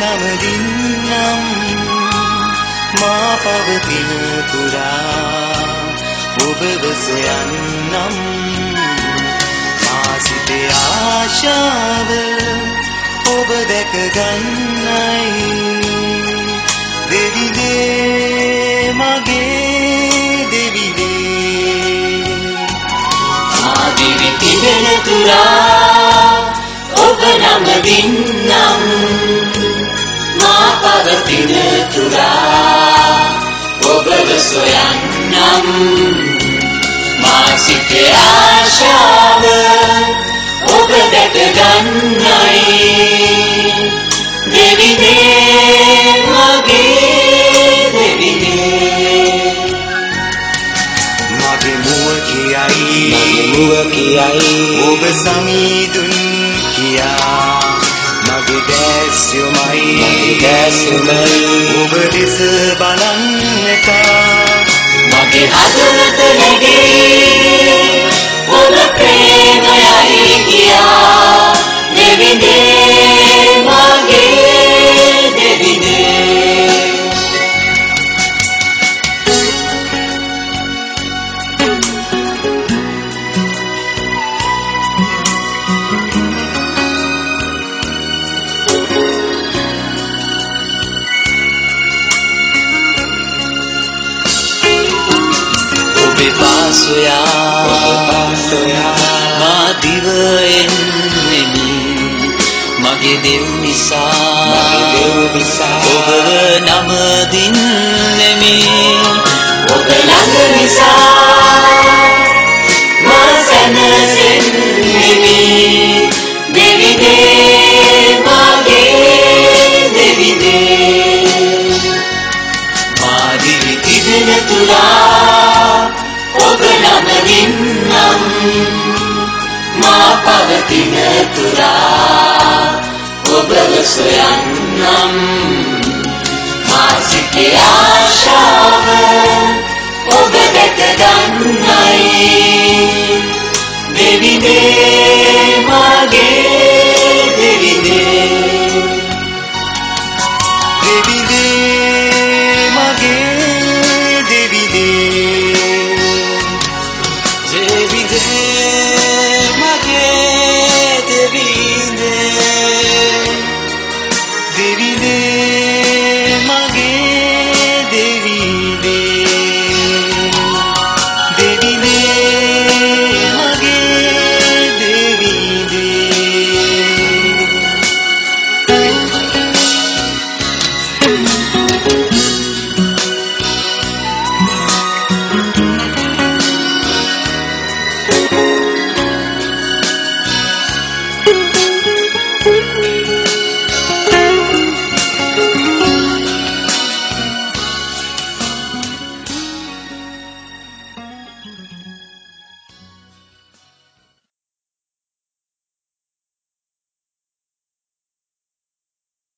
නමදින්නම් මා පවතින තුරා ඔබව සොයන්නම් මා සිතේ ආශාව ඔබ දැක ගන්නයි. දෙවිදේ මගේ දෙවිදේ ආදිවි තිබෙන තුරා ඔබ නමදින්නම් මා පවතින තුරා ඔබව සොයන්නම්. මා සිතේ ආශාව ඔබ දැක ගන්නයි. දෙවිනේ මගේ දෙවිනේ මගේ මුව කියයි. මගේ මුව කියයි. ඔබ සමීදුන් කියා මගේ දැස්යොමයි මගේ දැස්යොමයි ඔබ දෙස බලන්නට. මගේ හදවත නැගේ ඔබේ පාසොයා මා දිව එන්නෙමි. මගේ දෙව් නිසා ඔබව නමදින්නෙමි ඔබ ළඟ නිසා මා සැනසෙන්නෙමි. දෙවිනේ මගේ දෙවිනේ මාදිවි තිබෙන තුරා සොයන්නම් මා සිතේ ආශාව ඔබ දැක ගන්නයි දෙවිනේ මගේ දෙවිනේ දෙවිදේ